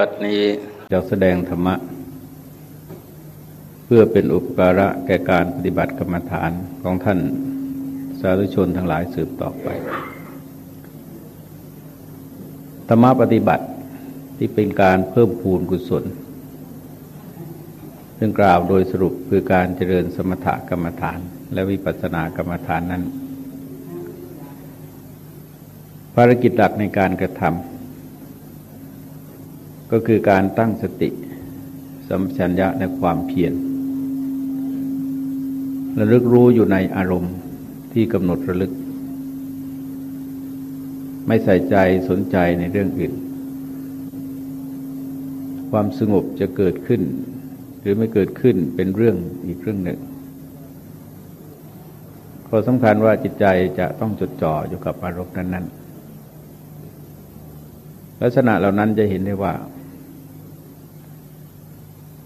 วัดนี้จะแสดงธรรมะ เพื่อเป็นอุปการะแก่การปฏิบัติกรรมฐานของท่านสาธุชนทั้งหลายสืบต่อไป ธรรมะปฏิบัติที่เป็นการเพิ่มพูนกุศลซึ่งกล่าวโดยสรุปคือการเจริญสมถกรรมฐานและวิปัสสนากรรมฐานนั้น ภารกิจหลักในการกระทำ ก็คือการตั้งสติสัมปชัญญะในความเพียรระลึกรู้อยู่ในอารมณ์ที่กำหนดระลึก ไม่ใส่ใจสนใจในเรื่องอื่น ความสงบจะเกิดขึ้น หรือไม่เกิดขึ้นเป็นเรื่องอีกเรื่องหนึ่งข้อสำคัญว่าจิตใจจะต้องจดจ่ออยู่กับอารมณ์นั้นๆ ลักษณะเหล่านั้นจะเห็นได้ว่า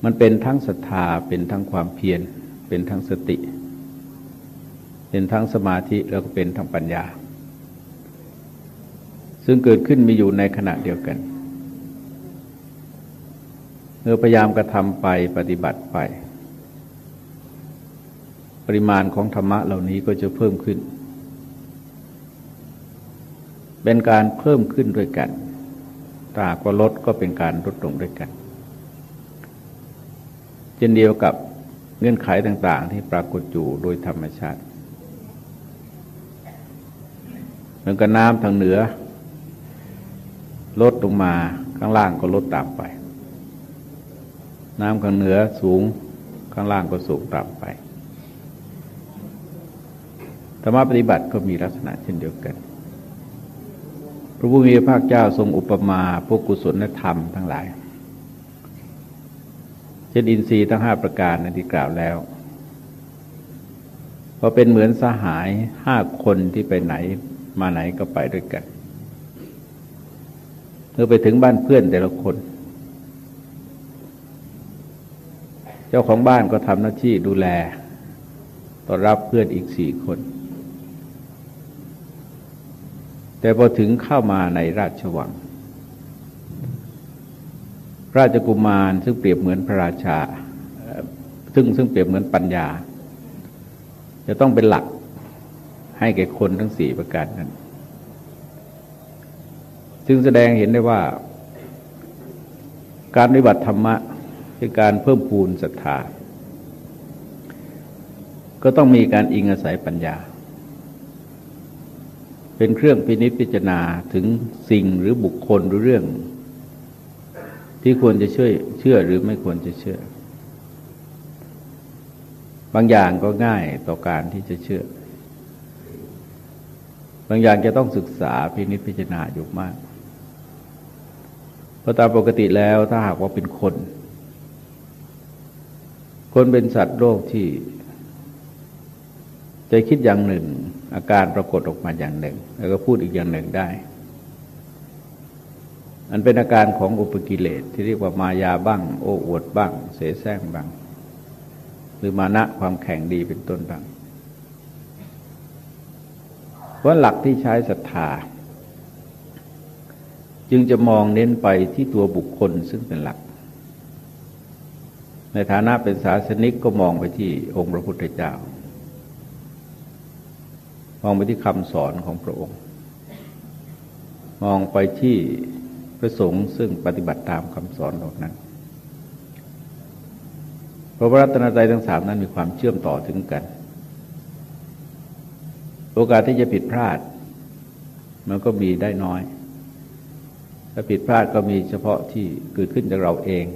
มันเป็นทั้งศรัทธาเป็นทั้งความเพียรเป็นทั้งสติ เป็นทั้งสมาธิแล้วก็เป็นทั้งปัญญา ซึ่งเกิดขึ้นมีอยู่ในขณะเดียวกันเมื่อพยายามกระทำไปปฏิบัติไป ปริมาณของธรรมะเหล่านี้ก็จะเพิ่มขึ้น เป็นการเพิ่มขึ้นด้วยกัน ตาก็ลดก็เป็นการลดลงด้วยกันเช่นเดียวกับเงื่อนไขต่าง ๆ ที่ปรากฏอยู่โดยธรรมชาติเหมือนกับน้ำทางเหนือ ลดลงมาข้างล่างก็ลดตามไป น้ำข้างเหนือสูงข้างล่างก็สูงตามไปธรรมะปฏิบัติก็มีลักษณะเช่นเดียวกัน พระผู้มีพระภาคเจ้าทรงอุปมาพวกกุศลธรรมทั้งหลาย เช่นอินทรีย์ทั้งห้าประการนั้นที่กล่าวแล้วพอเป็นเหมือนสหายห้าคนที่ไปไหนมาไหนก็ไปด้วยกันเมื่อไปถึงบ้านเพื่อนแต่ละคน เจ้าของบ้านก็ทำหน้าที่ดูแลต้อนรับเพื่อนอีกสี่คน แต่พอถึงเข้ามาในราชวัง ราชกุมารซึ่งเปรียบเหมือนพระราชา ซึ่งซึ่งเปรียบเหมือนปัญญา จะต้องเป็นหลักให้แก่คนทั้งสี่ประการนั้น ซึ่งแสดงเห็นได้ว่า การปฏิบัติธรรมะคือการเพิ่มพูนศรัทธา ก็ต้องมีการอิงอาศัยปัญญา เป็นเครื่องพินิจพิจารณาถึงสิ่งหรือบุคคลหรือเรื่อง ที่ควรจะเชื่อเชื่อหรือไม่ควรจะเชื่อ บางอย่างก็ง่ายต่อการที่จะเชื่อ บางอย่างจะต้องศึกษาพินิจพิจารณาอยู่มากเพราะตามปกติแล้วถ้าหากว่าเป็นคน คนเป็นสัตว์โลกที่ใจคิดอย่างหนึ่ง อาการปรากฏออกมาอย่างหนึ่ง แล้วก็พูดอีกอย่างหนึ่งได้ อันเป็นอาการของอุปกิเลสที่เรียกว่ามายาบ้าง โอ้อวดบ้าง เสแสร้งบ้าง หรือมานะความแข่งดีเป็นต้นบ้าง เพราะหลักที่ใช้ศรัทธา จึงจะมองเน้นไปที่ตัวบุคคลซึ่งเป็นหลัก ในฐานะเป็นศาสนิกก็มองไปที่องค์พระพุทธเจ้า มองไปที่คำสอนของพระองค์ มองไปที่พระสงฆ์ซึ่งปฏิบัติตามคำสอนเหล่านั้นพระพระรัตนตรัยทั้งสามนั้นมีความเชื่อมต่อถึงกัน โอกาสที่จะผิดพลาด มันก็มีได้น้อย ถ้าผิดพลาดก็มีเฉพาะที่เกิดขึ้นจากเราเอง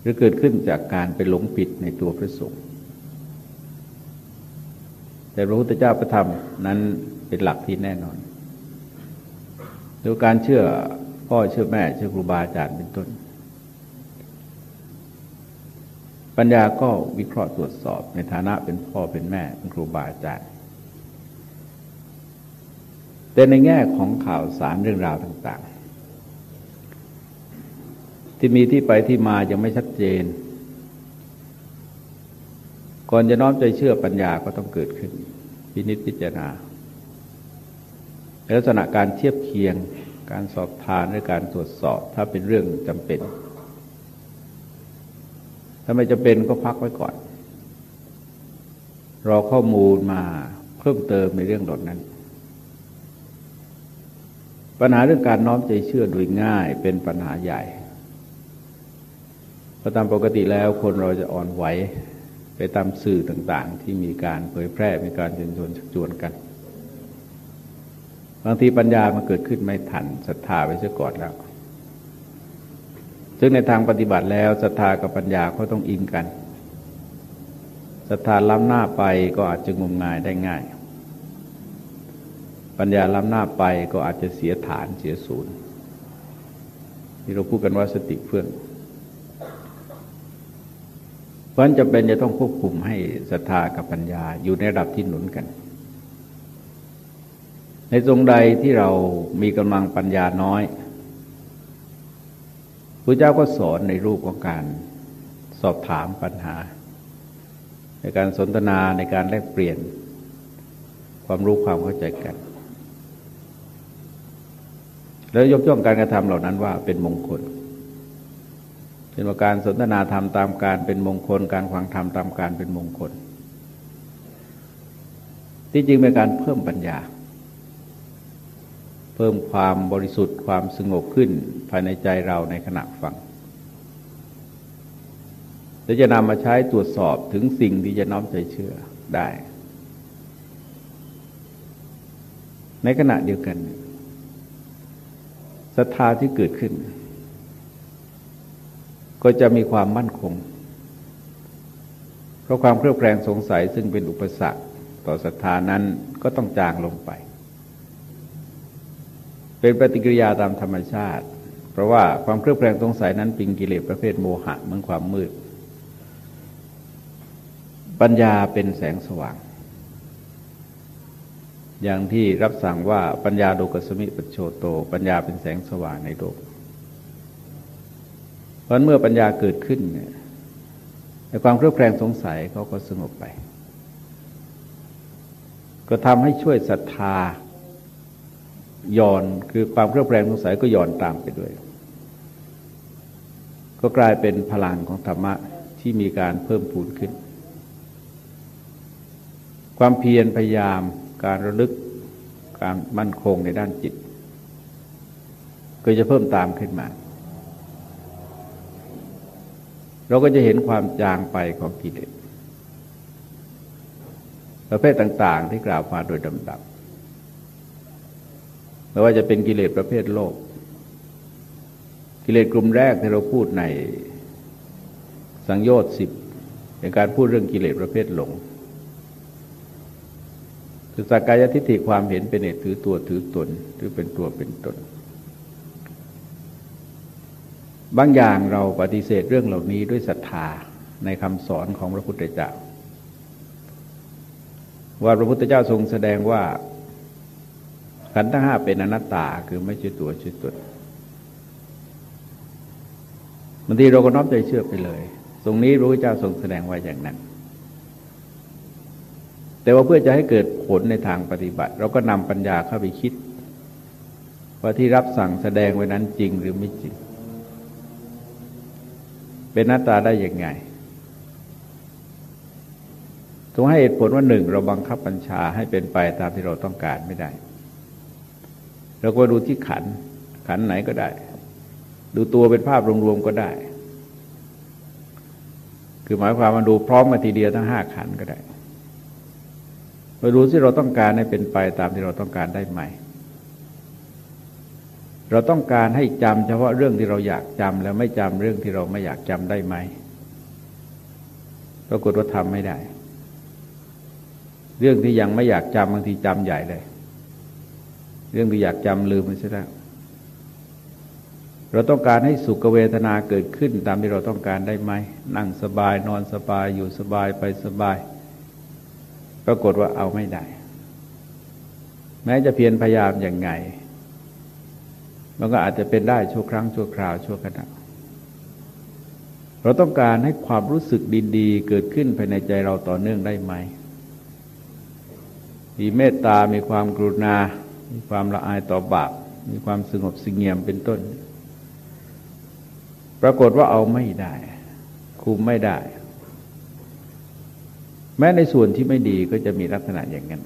หรือเกิดขึ้นจากการไปหลงผิดในตัวพระสงฆ์ แต่พระพุทธเจ้าประธรรมนั้นเป็นหลักที่แน่นอนรือการเชื่อพ่อเชื่อแม่เชื่อครูบาอาจารย์เป็นต้น ปัญญาก็วิเคราะห์ตรวจสอบในฐานะเป็นพ่อเป็นแม่เป็นครูบาอาจารย์ แต่ในแง่ของข่าวสารเรื่องราวต่าง ๆ ที่มีที่ไปที่มายังไม่ชัดเจน ก่อนจะน้อมใจเชื่อปัญญาก็ต้องเกิดขึ้นพินิจพิจารณาลักษณะการเทียบเคียงการสอบทานหรือการตรวจสอบถ้าเป็นเรื่องจำเป็น ถ้าไม่จำเป็นก็พักไว้ก่อน รอข้อมูลมาเพิ่มเติมในเรื่องดนั้น ปัญหาเรื่องการน้อมใจเชื่อโดยง่ายเป็นปัญหาใหญ่เพราะตามปกติแล้วคนเราจะอ่อนไหว ไปตามสื่อต่างๆ ที่มีการเผยแพร่มีการเชิญชวนชักชวนกัน บางทีปัญญามาเกิดขึ้นไม่ทันศรัทธาไปเสียก่อนแล้ว ซึ่งในทางปฏิบัติแล้วศรัทธากับปัญญาก็ต้องอิงกันศรัทธาล้ำหน้าไปก็อาจจะงมงายได้ง่าย ปัญญาล้ำหน้าไปก็อาจจะเสียฐานเสียศูนย์ที่เราพูดกันว่าสติเฟื่อง เพราะฉะนั้นจำเป็นจะต้องควบคุมให้ศรัทธากับปัญญาอยู่ในระดับที่หนุนกัน ในตรงใดที่เรามีกำลังปัญญาน้อยพระเจ้าก็สอนในรูปของการสอบถามปัญหา ในการสนทนาในการแลกเปลี่ยน ความรู้ความเข้าใจกัน แล้วยกย่องการกระทำเหล่านั้นว่าเป็นมงคล เป็นว่าการสนทนาธรรมตามการเป็นมงคล การฟังธรรมตามการเป็นมงคล ที่จริงเป็นการเพิ่มปัญญา เพิ่มความบริสุทธิ์ความสงบขึ้นภายในใจเราในขณะฟังและจะนำมาใช้ตรวจสอบถึงสิ่งที่จะน้อมใจเชื่อได้ ในขณะเดียวกันศรัทธาที่เกิดขึ้น ก็จะมีความมั่นคง เพราะความเครือบแคลงสงสัยซึ่งเป็นอุปสรรคต่อศรัทธานั้นก็ต้องจางลงไป เป็นปฏิกิริยาตามธรรมชาติ เพราะว่าความเครือบแคลงสงสัยนั้นเป็นกิเลสประเภทโมหะเหมือนความมืด ปัญญาเป็นแสงสว่าง อย่างที่รับสั่งว่าปัญญาโดกสมิปโชโต ปัญญาเป็นแสงสว่างในโลก เพราะเมื่อปัญญาเกิดขึ้นเนี่ยความเครือบแคลงสงสัยเขาก็สงบไป ก็ทำให้ช่วยศรัทธาย่อนคือความเครือบแคลงสงสัยก็ย่อนตามไปด้วย ก็กลายเป็นพลังของธรรมะที่มีการเพิ่มพูนขึ้น ความเพียรพยายามการระลึกการมั่นคงในด้านจิต ก็จะเพิ่มตามขึ้นมา เราก็จะเห็นความจางไปของกิเลสประเภทต่าง ๆ ที่กล่าวมาโดยดำดับไม่ว่าจะเป็นกิเลสประเภทโลก กิเลสกลุ่มแรกที่เราพูดในสังโยชน์สิบเป็นการพูดเรื่องกิเลสประเภทหลงคือสกายทิฏฐิความเห็นเป็นเหตุถือตัวถือตนหรือเป็นตัวเป็นตน บางอย่างเราปฏิเสธเรื่องเหล่านี้ด้วยศรัทธาในคำสอนของพระพุทธเจ้า ว่าพระพุทธเจ้าทรงแสดงว่าขันธ์ทั้งห้าเป็นอนัตตาคือไม่ใช่ตัวช่ตนบางทีเราก็น้อมใจเชื่อไปเลย ตรงนี้พระพุทธเจ้าทรงแสดงไว้อย่างนั้น แต่ว่าเพื่อจะให้เกิดผลในทางปฏิบัติ เราก็นำปัญญาเข้าไปคิด ว่าที่รับสั่งแสดงไว้นั้นจริงหรือไม่จริง เป็นหน้าตาได้ยังไงต้องให้เหตุผลว่าหนึ่งเราบังคับบัญชาให้เป็นไปตามที่เราต้องการไม่ได้ เราก็ดูที่ขัน ขันไหนก็ได้ ดูตัวเป็นภาพรวมๆก็ได้ คือหมายความมาดูพร้อมมาทีเดียวทั้งห้าขันก็ได้มาดูที่เราต้องการให้เป็นไปตามที่เราต้องการได้ไหม เราต้องการให้จำเฉพาะเรื่องที่เราอยากจำแล้วไม่จำเรื่องที่เราไม่อยากจำได้ไหมปรากฏว่าทำไม่ได้ เรื่องที่ยังไม่อยากจำบางทีจำใหญ่เลย เรื่องที่อยากจำลืมไปซะแล้วเราต้องการให้สุขเวทนาเกิดขึ้นตามที่เราต้องการได้ไหม นั่งสบายนอนสบายอยู่สบายไปสบาย ปรากฏว่าเอาไม่ได้ แม้จะเพียรพยายามอย่างไง มันก็อาจจะเป็นได้ชั่วครั้งชั่วคราวชั่วขณะเราต้องการให้ความรู้สึกดีๆ เกิดขึ้นภายในใจเราต่อเนื่องได้ไหม มีเมตตา มีความกรุณา มีความละอายต่อบาป มีความสงบสงเงียมเป็นต้น ปรากฏว่าเอาไม่ได้ คุมไม่ได้ แม้ในส่วนที่ไม่ดีก็จะมีลักษณะอย่างนั้น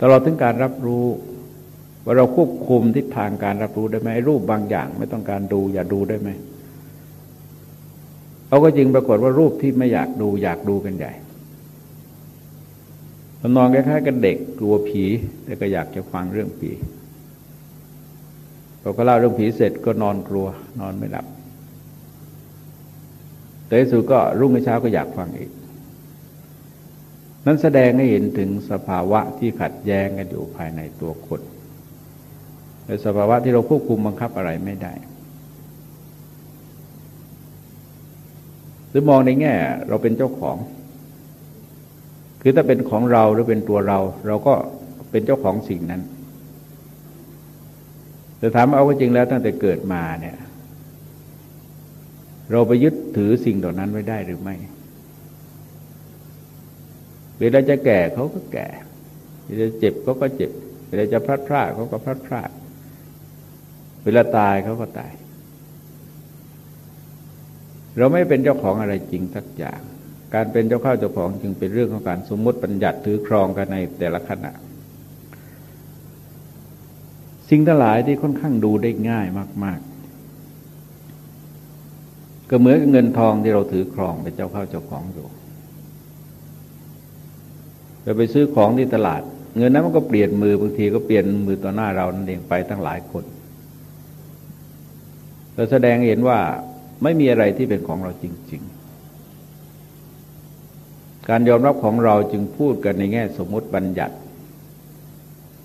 ตลอดถึงการรับรู้ ว่าเราควบคุมทิศทางการรับรู้ได้ไหมรูปบางอย่าง ไม่ต้องการดู อย่าดูได้ไหมเอาก็จริงปรากฏว่ารูปที่ไม่อยากดู อยากดูกันใหญ่นอนคล้ายๆกับเด็กกลัวผี แต่ก็อยากจะฟังเรื่องผีพอก็เล่าเรื่องผีเสร็จก็นอนกลัว นอนไม่หลับแต่สุดก็รุ่งเช้าก็อยากฟังอีก นั้นแสดงให้เห็นถึงสภาวะที่ขัดแย้งกันอยู่ภายในตัวคน ในสภาวะที่เราควบคุมบังคับอะไรไม่ได้ หรือมองในแง่เราเป็นเจ้าของ คือถ้าเป็นของเราหรือเป็นตัวเรา เราก็เป็นเจ้าของสิ่งนั้น แต่ถามเอาก็จริงแล้วตั้งแต่เกิดมาเนี่ย เราไปยึดถือสิ่งเหล่านั้นไว้ได้หรือไม่ เวลาจะแก่เขาก็แก่ เวลาเจ็บเขาก็เจ็บเวลาจะพลัดพรากเขาก็พลัดพราก เวลาตายเขาก็ตาย เราไม่เป็นเจ้าของอะไรจริงสักอย่าง การเป็นเจ้าข้าเจ้าของจึงเป็นเรื่องของการสมมติปัญญัติถือครองกันในแต่ละขณะ สิ่งทั้งหลายที่ค่อนข้างดูได้ง่ายมาก ๆ ก็เหมือนเงินทองที่เราถือครองเป็นเจ้าข้าเจ้าของอยู่เราไปซื้อของที่ตลาด เงินนั้นมันก็เปลี่ยนมือบางทีก็เปลี่ยนมือต่อหน้าเรานั่นเองไปตั้งหลายคน แสดงเห็นว่าไม่มีอะไรที่เป็นของเราจริง ๆ การยอมรับของเราจึงพูดกันในแง่สมมติบัญญัติ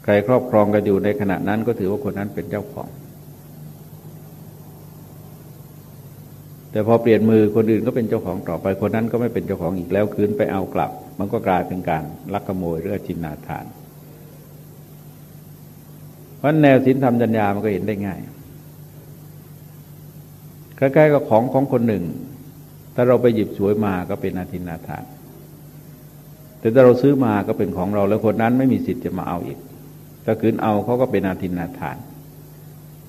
ใครครอบครองกันอยู่ในขณะนั้นก็ถือว่าคนนั้นเป็นเจ้าของ แต่พอเปลี่ยนมือคนอื่นก็เป็นเจ้าของต่อไปคนนั้นก็ไม่เป็นเจ้าของอีกแล้วคืนไปเอากลับ มันก็กลายเป็นการลักขโมยหรือจินนาทาน เพราะแนวศีลธรรมจัญญามันก็เห็นได้ง่าย ใกล้ๆกับของของคนหนึ่ง ถ้าเราไปหยิบสวยมาก็เป็นอาทินาทาน แต่ถ้าเราซื้อมาก็เป็นของเราแล้วคนนั้นไม่มีสิทธิ์จะมาเอาอีก ถ้าคืนเอาเขาก็เป็นอาทินนาทาน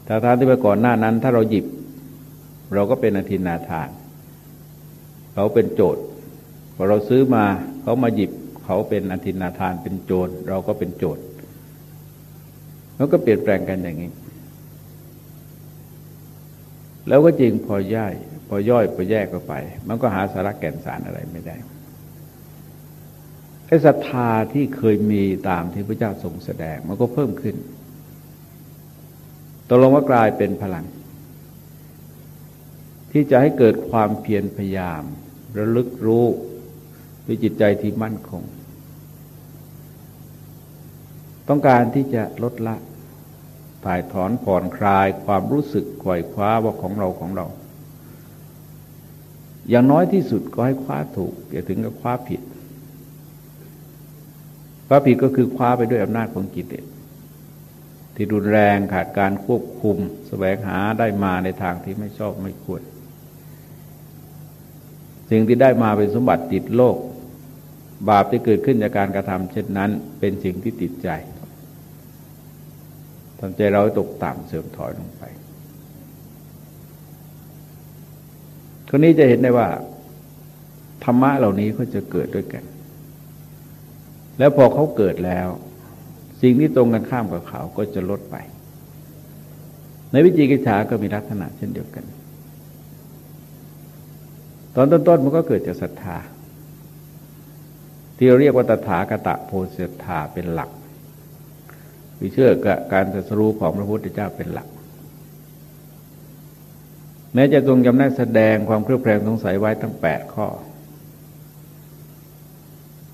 ถ้าทานที่ไปก่อนหน้านั้น ถ้าเราหยิบ เราก็เป็นอาทินนาทานเขาเป็นโจทย์พอเราซื้อมาเขามาหยิบเขาเป็นอาทินนาทานเป็นโจรเราก็เป็นโจทย์แล้วก็เปลี่ยนแปลงกันอย่างนี้ แล้วก็จริงพอย่ายพอย่อยพอแยกก็ไป มันก็หาสาระแก่นสารอะไรไม่ได้ไอ้ศรัทธาที่เคยมีตามที่พระเจ้าทรงแสดง มันก็เพิ่มขึ้นตกลงว่ากลายเป็นพลัง ที่จะให้เกิดความเพียรพยายาม ระลึกรู้ด้วยจิตใจที่มั่นคง ต้องการที่จะลดละ ถ่ายถอนผ่อนคลายความรู้สึกขวอยคว้าว่าของเราของเรา อย่างน้อยที่สุดก็ให้คว้าถูกอย่าถึงกับคว้าผิดคว้าผิดก็คือคว้าไปด้วยอำนาจของกิเลสที่รุนแรงขาดการควบคุมสแสวงหาได้มาในทางที่ไม่ชอบไม่ควรสิ่งที่ได้มาเป็นสมบัติติดโลก บาปที่เกิดขึ้นจากการกระทำเช่นนั้น เป็นสิ่งที่ติดใจ ทำใจเราตกต่ำเสื่อมถอยลงไปคนนี้จะเห็นได้ว่า ธรรมะเหล่านี้ก็จะเกิดด้วยกัน แล้วพอเขาเกิดแล้ว สิ่งที่ตรงกันข้ามกับเขาก็จะลดไป ในวิจิกิจฉาก็มีลักษณะเช่นเดียวกัน ตอนต้นๆมันก็เกิดจากศรัทธาที่เราเรียกว่าตถาคตะโพสิทธาเป็นหลัก วิเชื่อกับการตรัสรู้ของพระพุทธเจ้าเป็นหลัก แม้จะทรงจำแนกแสดงความเครือบแคลงสงสัยไว้ตั้งแปดข้อ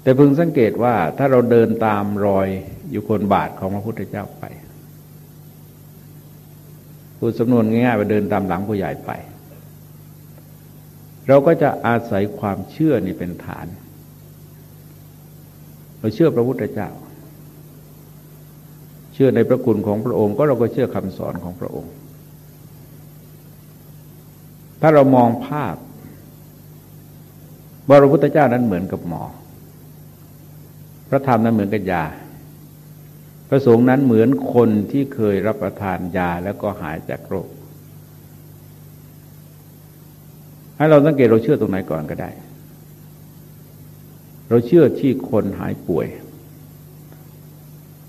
แต่พึงสังเกตว่าถ้าเราเดินตามรอยอยู่คนบาทของพระพุทธเจ้าไปพูดสำนวนง่ายๆว่าเดินตามหลังผู้ใหญ่ไป เราก็จะอาศัยความเชื่อนี่เป็นฐาน เราเชื่อพระพุทธเจ้า เชื่อในพระคุณของพระองค์ ก็เราก็เชื่อคำสอนของพระองค์ ถ้าเรามองภาพว่าพระพุทธเจ้านั้นเหมือนกับหมอ พระธรรมนั้นเหมือนกับยา พระสงฆ์นั้นเหมือนคนที่เคยรับประทานยาแล้วก็หายจากโรค ให้เราสังเกตเราเชื่อตรงไหนก่อนก็ได้ เราเชื่อที่คนหายป่วย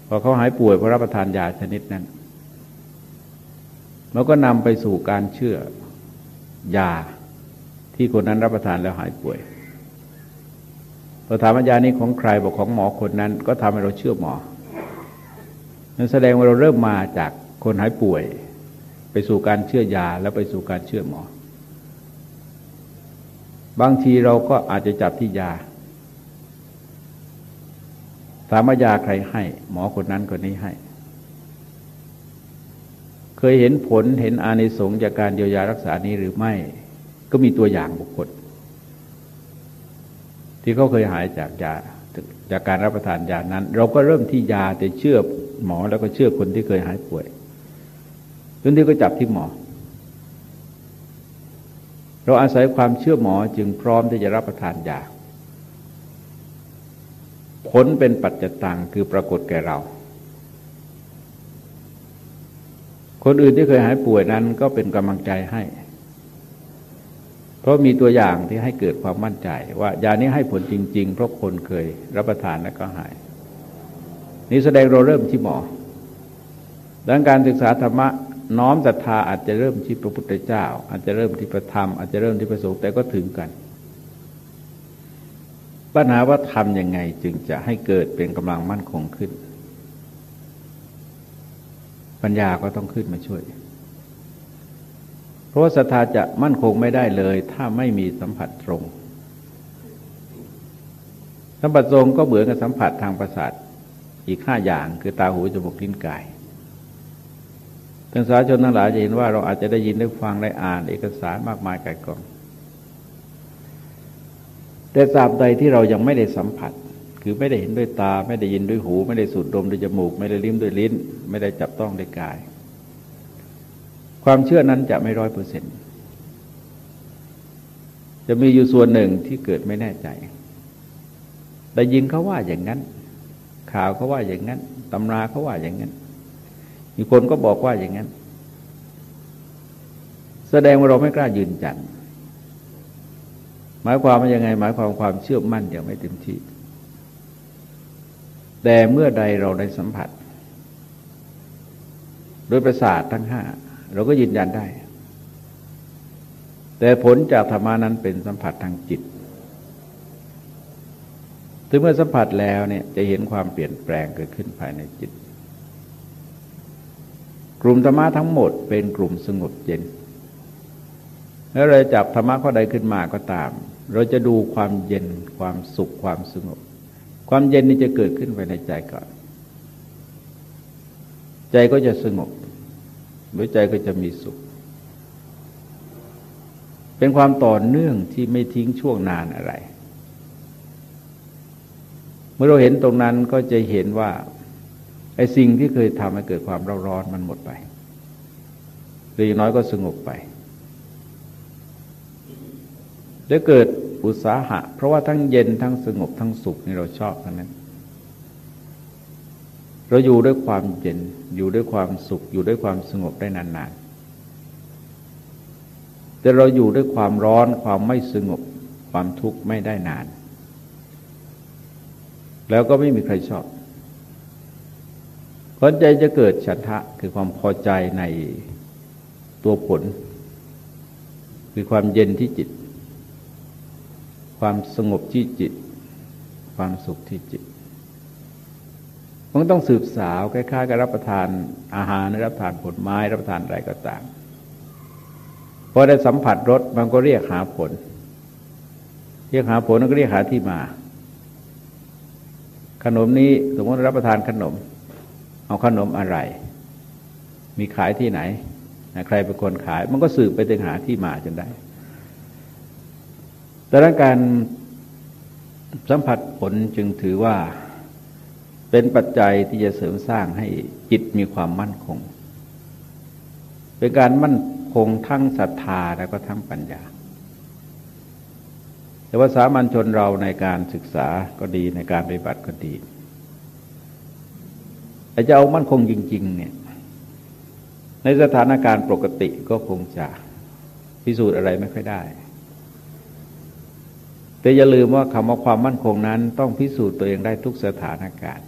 พอเขาหายป่วยเพราะรับประทานยาชนิดนั้น มันก็นำไปสู่การเชื่อยาที่คนนั้นรับประทานแล้วหายป่วยพอถามว่ายานี้ของใครบอกของหมอคนนั้น ก็ทำให้เราเชื่อหมอ นั่นแสดงว่าเราเริ่มมาจากคนหายป่วย ไปสู่การเชื่อยาแล้วไปสู่การเชื่อหมอ บางทีเราก็อาจจะจับที่ยา ถามว่ายาใครให้ หมอคนนั้นคนนี้ให้ เคยเห็นผลเห็นอานิสงส์จากการเยียวยารักษานี้หรือไม่ ก็มีตัวอย่างบุคคล ที่เขาเคยหายจากยาจากการรับประทานยานั้น เราก็เริ่มที่ยาแต่เชื่อหมอแล้วก็เชื่อคนที่เคยหายป่วยจนที่ก็จับที่หมอ เราอาศัยความเชื่อหมอจึงพร้อมที่จะรับประทานยา ผลเป็นปัจจตังคือปรากฏแก่เรา คนอื่นที่เคยหายป่วยนั้นก็เป็นกำลังใจให้ เพราะมีตัวอย่างที่ให้เกิดความมั่นใจ ว่ายานี้ให้ผลจริง ๆ เพราะคนเคยรับประทานแล้วก็หาย นี่แสดงเราเริ่มที่หมอดังการศึกษาธรรมะน้อมศรัทธาอาจจะเริ่มที่พระพุทธเจ้า อาจจะเริ่มที่พระธรรมอาจจะเริ่มที่พระสงฆ์แต่ก็ถึงกัน ปัญหาว่าทำยังไงจึงจะให้เกิดเป็นกำลังมั่นคงขึ้น ปัญญาก็ต้องขึ้นมาช่วย เพราะว่าศรัทธาจะมั่นคงไม่ได้เลย ถ้าไม่มีสัมผัสตรง สัมผัสตรงก็เหมือนกับสัมผัสทางประสาทอีกห้าอย่างคือตาหูจมูกลิ้นกายท่านสาชนทั้งหลายจะเห็นว่าเราอาจจะได้ยินได้ฟังได้อ่านเอกสารมากมายไกลกอง แต่ตราบใดที่เรายังไม่ได้สัมผัส คือไม่ได้เห็นด้วยตา ไม่ได้ยินด้วยหู ไม่ได้สูดดมด้วยจมูก ไม่ได้ลิ้มด้วยลิ้น ไม่ได้จับต้องด้วยกาย ความเชื่อนั้นจะไม่ร้อยเปอร์เซ็นต์จะมีอยู่ส่วนหนึ่งที่เกิดไม่แน่ใจ ได้ยินเขาว่าอย่างนั้น ข่าวเขาว่าอย่างนั้นตำราเขาว่าอย่างนั้น มีคนก็บอกว่าอย่างนั้น แสดงว่าเราไม่กล้ายืนยัน หมายความว่ายังไง หมายความความเชื่อมั่นย่างไม่เต็มที่ แต่เมื่อใดเราได้สัมผัส โดยประสาททั้งห้าเราก็ยืนยันได้ แต่ผลจากธรรมานั้นเป็นสัมผัสทางจิตถึงเมื่อสัมผัสแล้วเนี่ยจะเห็นความเปลี่ยนแปลงเกิดขึ้นภายในจิต กลุ่มธรรมะทั้งหมดเป็นกลุ่มสงบเย็น แล้วเราจับธรรมะข้อใดขึ้นมาก็ตาม เราจะดูความเย็นความสุขความสงบ ความเย็นนี้จะเกิดขึ้นภายในใจก่อน ใจก็จะสงบหรือใจก็จะมีสุข เป็นความต่อเนื่องที่ไม่ทิ้งช่วงนานอะไร เมื่อเราเห็นตรงนั้นก็จะเห็นว่าไอ้สิ่งที่เคยทำให้เกิดความร้อนร้อนมันหมดไปหรืออย่างน้อยก็สงบไป จะเกิดอุตสาหะ เพราะว่าทั้งเย็นทั้งสงบทั้งสุขนี่เราชอบทั้งนั้น เราอยู่ด้วยความเย็นอยู่ด้วยความสุข อยู่ด้วยความสงบได้นานๆ แต่เราอยู่ด้วยความร้อนความไม่สงบ ความทุกข์ไม่ได้นาน แล้วก็ไม่มีใครชอบคนใจจะเกิดฉันทะคือความพอใจในตัวผล คือความเย็นที่จิต ความสงบที่จิต ความสุขที่จิตมันต้องสืบสาวคล้ายๆกับรับประทานอาหารรับประทานผลไม้ รับประทานอะไรก็ตามพอได้สัมผัสรสมันก็เรียกหาผล เรียกหาผลก็เรียกหาที่มา ขนมนี้สมมติรับประทานขนม เอาขนมอะไร มีขายที่ไหน ใครเป็นคนขาย มันก็สืบไปถึงหาที่มาจนได้ ดังนั้นการสัมผัสผลจึงถือว่าเป็นปัจจัยที่จะเสริมสร้างให้จิตมีความมั่นคง เป็นการมั่นคงทั้งศรัทธาและก็ทั้งปัญญา แต่ว่าสามัญชนเราในการศึกษาก็ดีในการปฏิบัติก็ดีแต่จะเอามั่นคงจริง ๆ เนี่ย ในสถานการณ์ปกติก็คงจะพิสูจน์อะไรไม่ค่อยได้ แต่อย่าลืมว่าคำว่าความมั่นคงนั้น ต้องพิสูจน์ตัวเองได้ทุกสถานการณ์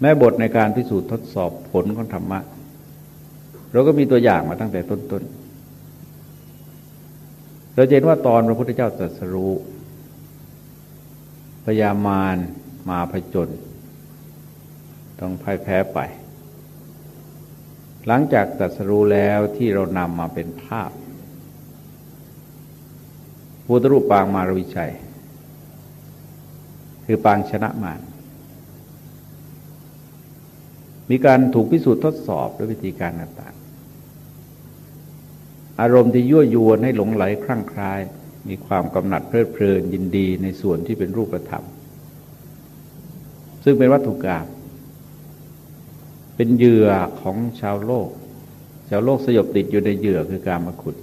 แม้บทในการพิสูจน์ทดสอบผลของธรรมะ เราก็มีตัวอย่างมาตั้งแต่ต้นๆ เราเห็นว่าตอนพระพุทธเจ้าตรัสรู้พยามารมาผจญต้องพ่ายแพ้ไป หลังจากตัดสรู้แล้วที่เรานำมาเป็นภาพ พุทธรูปปางมารวิชัย คือปางชนะมารมีการถูกพิสูจน์ทดสอบด้วยวิธีการต่างๆ อารมณ์ที่ยั่วยวนให้หลงไหลคลั่งคลาย มีความกำหนัดเพลิดเพลินยินดีในส่วนที่เป็นรูปธรรม ซึ่งเป็นวัตถุกรรมเป็นเหยื่อของชาวโลก ชาวโลกสยบติดอยู่ในเหยื่อคือการมาขุด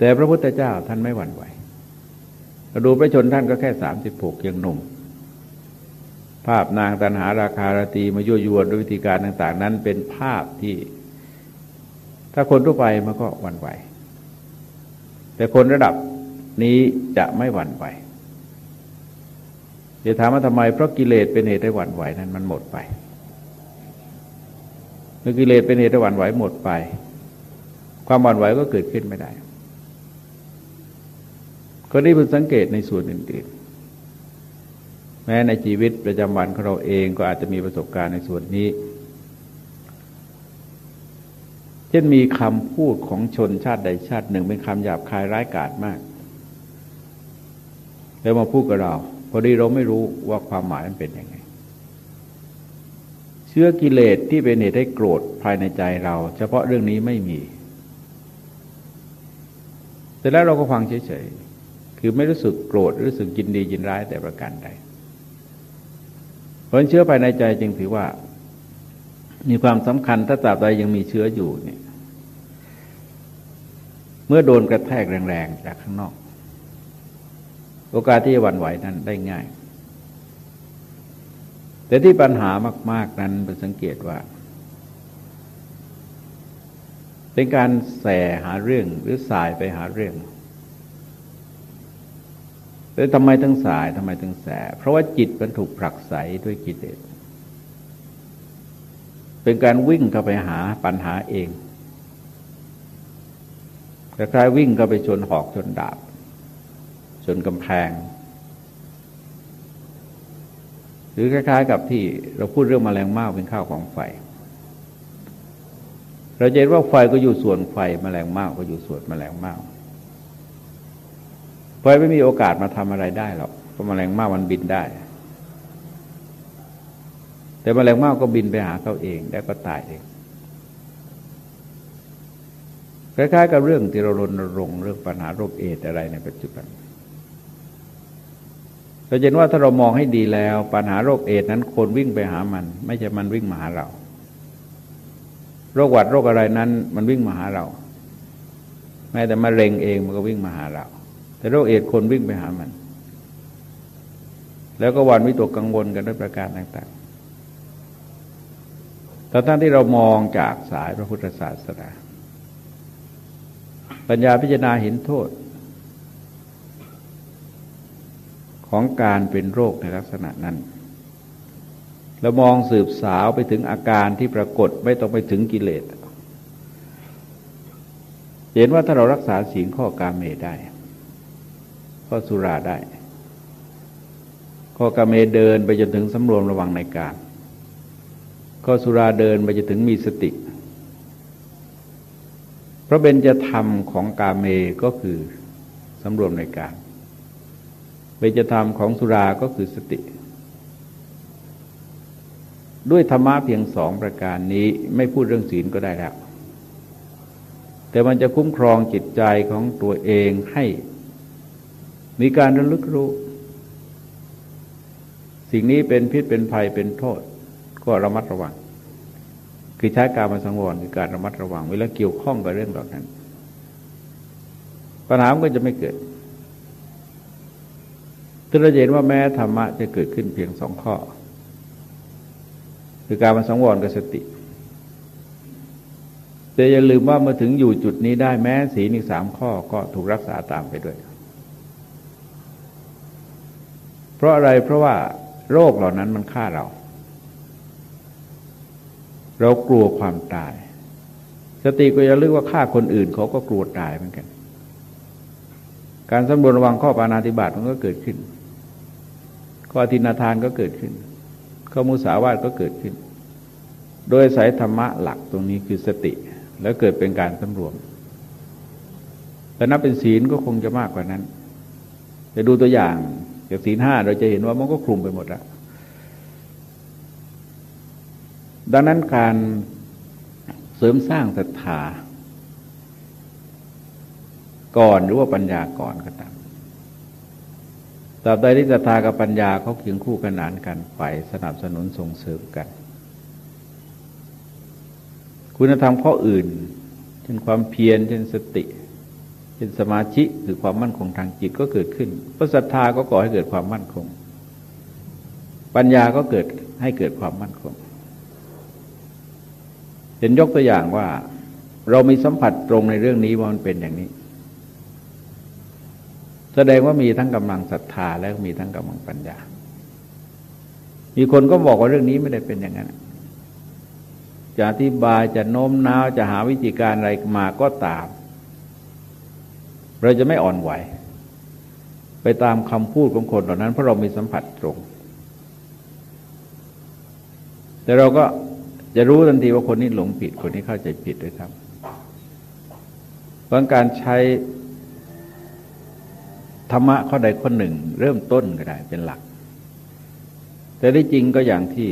แต่พระพุทธเจ้าท่านไม่หวั่นไหวดูพระชนท่านก็แค่สามสิบหกยังหนุ่ม ภาพนางตันหาราคาราตีมายั่วยวนด้วยวิธีการต่าง ๆ นั้นเป็นภาพที่ ถ้าคนทั่วไปมันก็หวั่นไหว แต่คนระดับนี้จะไม่หวั่นไหวเดี๋ยวถามว่าทำไมเพราะกิเลสเป็นเหตุให้หวั่นไหวนั้นมันหมดไปเมื่อกิเลสเป็นเหตุให้หวั่นไหวหมดไป ความหวั่นไหวก็เกิดขึ้นไม่ได้ ก็ได้พึงสังเกตในส่วนอื่นๆ แม้ในชีวิตประจำวันของเราเองก็อาจจะมีประสบการณ์ในส่วนนี้ เช่นมีคำพูดของชนชาติใดชาติหนึ่งเป็นคำหยาบคายร้ายกาจมาก แล้วมาพูดกับเรา พอดีเราไม่รู้ว่าความหมายมันเป็นยังไง เชื้อกิเลสที่เป็นเหตุให้โกรธภายในใจเรา เฉพาะเรื่องนี้ไม่มี แต่แล้วเราก็ฟังเฉยๆ คือไม่รู้สึกโกรธรู้สึกยินดียินร้ายแต่ประการใดผลเชื้อภายในใจจึงถือว่า มีความสำคัญถ้าตราบใดยังมีเชื้ออยู่เนี่ย เมื่อโดนกระแทกแรงๆจากข้างนอก โอกาสที่จะวันไหวนั้นได้ง่าย แต่ที่ปัญหามาก ๆนั้นเป็นสังเกตว่า เป็นการแสหาเรื่องหรือสายไปหาเรื่อง แต่ทำไมถึงสายทำไมถึงแสเพราะว่าจิตมันถูกผลักไสด้วยกิเลสเป็นการวิ่งเข้าไปหาปัญหาเองคล้ายๆวิ่งเข้าไปชนหอกชนดาบจนกำแพง หรือคล้ายๆ กับที่เราพูดเรื่องมแมลงเม่าเป็นข้าวของไฟ เราเห็นว่าไฟก็อยู่ส่วนไฟมแมลงเม่าก็อยู่ส่วนมแมลงเม่า ไฟไม่มีโอกาสมาทำอะไรได้หรอกเพราะแมลงเม่ามันบินได้ แต่แมลงเม่าก็บินไปหาเขาเองแล้วก็ตายเองคล้ายๆกับเรื่องที่เรารณรงค์เรื่องปัญหาโรคเอดอะไรในปัจจุบันเราเห็นว่าถ้าเรามองให้ดีแล้ว ปัญหาโรคเอดนั้นคนวิ่งไปหามัน ไม่ใช่มันวิ่งมาหาเรา โรคหวัดโรคอะไรนั้น มันวิ่งมาหาเรา แม้แต่มะเร็งเองมันก็วิ่งมาหาเรา แต่โรคเอดคนวิ่งไปหามัน แล้วก็วันวิตกกังวลกันด้วยประการต่างๆแต่ท่านที่เรามองจากสายพระพุทธศาสนา ปัญญาพิจารณาเห็นโทษ ของการเป็นโรคในลักษณะนั้นแล้วมองสืบสาวไปถึงอาการที่ปรากฏไม่ต้องไปถึงกิเลส เห็นว่าถ้าเรารักษาสิ่งข้อกาเมได้ ข้อสุราได้ ข้อกาเมเดินไปจนถึงสำรวมระวังในการข้อสุราเดินไปจนถึงมีสติ พระเบญจะธรรมของกาเมก็คือสำรวมในการเบญจธรรมของสุราก็คือสติ ด้วยธรรมะเพียงสองประการนี้ไม่พูดเรื่องศีลก็ได้แล้วแต่มันจะคุ้มครองจิตใจของตัวเองให้ มีการระลึกรู้ สิ่งนี้เป็นพิษเป็นภัยเป็นโทษ ก็ระมัดระวัง คือใช้การมาสังวรคือการระมัดระวัง เวลาเกี่ยวข้องกับเรื่องเหล่านั้น ปัญหาก็จะไม่เกิดถ้าเราเห็นว่าแม้ธรรมะจะเกิดขึ้นเพียงสองข้อ คือการมาสังวรกับสติแต่อย่าลืมว่าเมื่อถึงอยู่จุดนี้ได้แม้สีอีกสามข้อก็ถูกรักษาตามไปด้วย เพราะอะไรเพราะว่าโรคเหล่านั้นมันฆ่าเรา เรากลัวความตาย สติก็จะเรียกว่าฆ่าคนอื่นเขาก็กลัวตายเหมือนกัน การสำรวจระวังข้อปานาติบาตมันก็เกิดขึ้น ข้อทินาทานก็เกิดขึ้น ข้อมุสาวาทก็เกิดขึ้น โดยสายธรรมะหลักตรงนี้คือสติ แล้วเกิดเป็นการสำรวมแต่นับเป็นศีลก็คงจะมากกว่านั้น จะดูตัวอย่าง จากศีลห้าเราจะเห็นว่ามันก็คลุมไปหมดแล้วดังนั้นการเสริมสร้างศรัทธาก่อนหรือว่าปัญญาก่อนก็ตามตราบใดที่ศรัทธากับปัญญาเขาเคียงคู่กันนานกันไปสนับสนุนส่งเสริมกัน คุณธรรมข้ออื่น เช่นความเพียร เช่นสติ เช่นสมาธิคือความมั่นคงทางจิตก็เกิดขึ้นเพราะศรัทธาก็ก่อให้เกิดความมั่นคง ปัญญาก็เกิดให้เกิดความมั่นคงเห็นยกตัวอย่างว่า เรามีสัมผัสตรงในเรื่องนี้ว่ามันเป็นอย่างนี้ แสดงว่ามีทั้งกำลังศรัทธาและมีทั้งกำลังปัญญา มีคนก็บอกว่าเรื่องนี้ไม่ได้เป็นอย่างนั้นจะอธิบายจะโน้มน้าวจะหาวิธีการอะไรมาก็ตาม เราจะไม่อ่อนไหว ไปตามคำพูดของคนเหล่านั้นเพราะเรามีสัมผัสตรง แต่เราก็จะรู้ทันทีว่าคนนี้หลงผิดคนนี้เข้าใจผิดด้วยครับเพราะการใช้ธรรมะข้อใดข้อหนึ่ง เริ่มต้นก็ได้เป็นหลัก แต่ที่จริงก็อย่างที่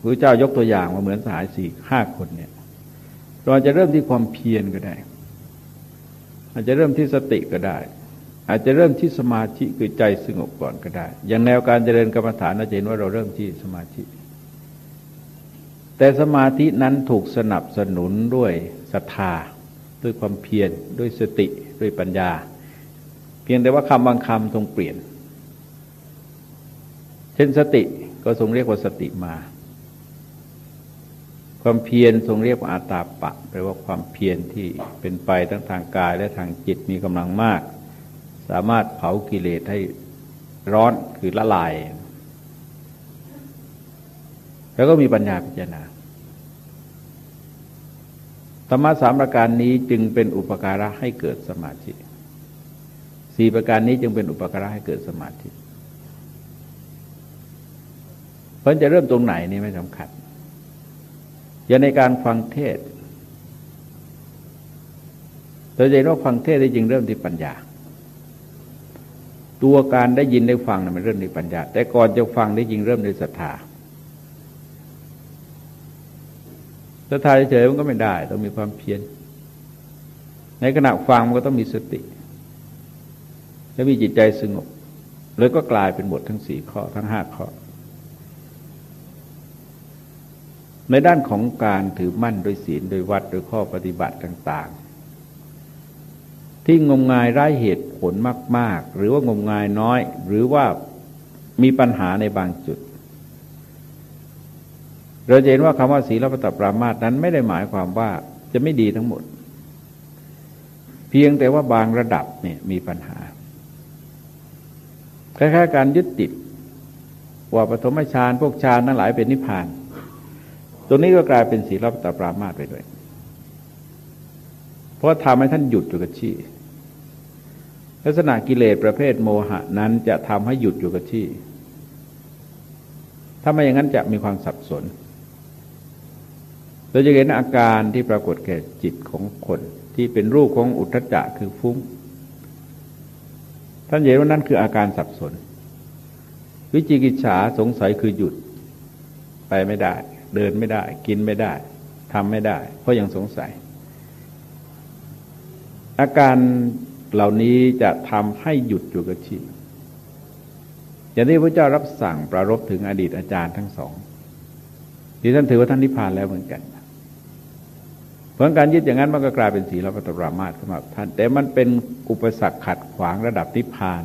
พระเจ้ายกตัวอย่างมาเหมือนสหายสี่ห้าคนเนี่ย เราจะเริ่มที่ความเพียรก็ได้ อาจจะเริ่มที่สติก็ได้ อาจจะเริ่มที่สมาธิคือใจสงบก่อนก็ได้ อย่างแนวการเจริญกรรมฐานเราจะเห็นว่าเราเริ่มที่สมาธิ แต่สมาธินั้นถูกสนับสนุนด้วยศรัทธา ด้วยความเพียรด้วยสติด้วยปัญญา เพียงแต่ว่าคำบางคำทรงเปลี่ยน เช่นสติก็ทรงเรียกว่าสติมา ความเพียรทรงเรียกว่าอาตาปะแปลว่าความเพียรที่เป็นไปทั้งทางกายและทางจิตมีกำลังมาก สามารถเผากิเลสให้ร้อนคือละลาย แล้วก็มีปัญญาพิจารณาธรรมะสามประการนี้จึงเป็นอุปการะให้เกิดสมาธิสี่ประการนี้จึงเป็นอุปการะให้เกิดสมาธิเพราะจะเริ่มตรงไหนนี่ไม่สำคัญ อย่างในการฟังเทศเราจะเห็นว่าฟังเทศได้จริงเริ่มที่ปัญญา ตัวการได้ยินได้ฟังนะมันเริ่มที่ปัญญา แต่ก่อนจะฟังได้จริงเริ่มด้วยศรัทธาศรัทธาเฉยๆมันก็ไม่ได้ ต้องมีความเพียร ในขณะฟังมันก็ต้องมีสติ และมีจิตใจสงบเลยก็กลายเป็นบททั้งสี่ข้อทั้งห้าข้อ ในด้านของการถือมั่นโดยศีลโดยวัดโดยข้อปฏิบัติต่างๆ ที่งมงายไร้เหตุผลมาก ๆ หรือว่างมงายน้อย หรือว่ามีปัญหาในบางจุด เราจะเห็นว่าคำว่าศีลปฏิปรามาสนั้นไม่ได้หมายความว่าจะไม่ดีทั้งหมด เพียงแต่ว่าบางระดับเนี่ยมีปัญหาคล้ายๆการยึดติดว่าปฐมฌานพวกฌานทั้งหลายเป็นนิพพาน ตรงนี้ก็กลายเป็นศีลปตปรามาตไปด้วย เพราะทำให้ท่านหยุดอยู่กับที่ลักษณะกิเลสประเภทโมหะนั้นจะทำให้หยุดอยู่กับที่ ถ้าไม่อย่างนั้นจะมีความสับสน เราจะเห็นอาการที่ปรากฏแก่จิตของคนที่เป็นรูปของอุทธจักคือฟุ้ง ท่านเห็นว่านั่นคืออาการสับสน วิจิกิจฉาสงสัยคือหยุดไปไม่ได้ เดินไม่ได้ กินไม่ได้ทำไม่ได้ เพราะยังสงสัย อาการเหล่านี้จะทำให้หยุดอยู่กับที่อย่างที่พระเจ้ารับสั่งประรบถึงอดีตอาจารย์ทั้งสอง ที่ท่านถือว่าท่านนิพพานแล้วเหมือนกันเพราะการยึดอย่างนั้นมันก็กลายเป็นศีลปตรามาสขึ้นมาท่าน แต่มันเป็นอุปสรรคขัดขวางระดับนิพพาน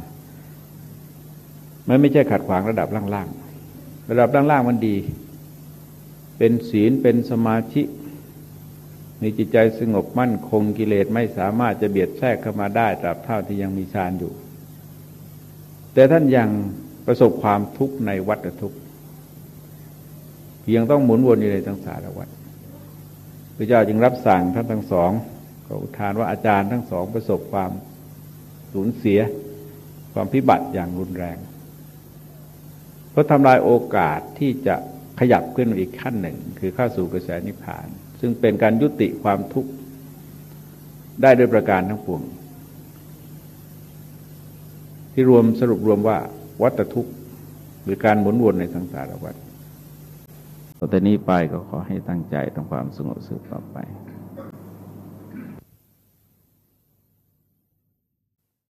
มันไม่ใช่ขัดขวางระดับล่างๆ ระดับล่างๆมันดี เป็นศีลเป็นสมาธิ มีจิตใจสงบมั่นคงกิเลสไม่สามารถจะเบียดแทรกเข้ามาได้ตราบเท่าที่ยังมีฌานอยู่ แต่ท่านยังประสบความทุกข์ในวัฏทุกข์เพียงต้องหมุนวนอยู่ในสังสารวัฏพระเจ้าจึงรับสั่งท่านทั้งสองก็อุทานว่าอาจารย์ทั้งสองประสบความสูญเสีย ความพิบัติอย่างรุนแรง เพราะทำลายโอกาสที่จะ ขยับขึ้นอีกขั้นหนึ่ง คือเข้าสู่กระแสนิพพาน ซึ่งเป็นการยุติความทุกข์ได้ด้วยประการทั้งปวง ที่รวมสรุปรวมว่าวัตทุกข์หรือการหมุนวนในสังสารวัฏต่อแต่นี้ไปก็ขอให้ตั้งใจทำความสงบสุขต่อไป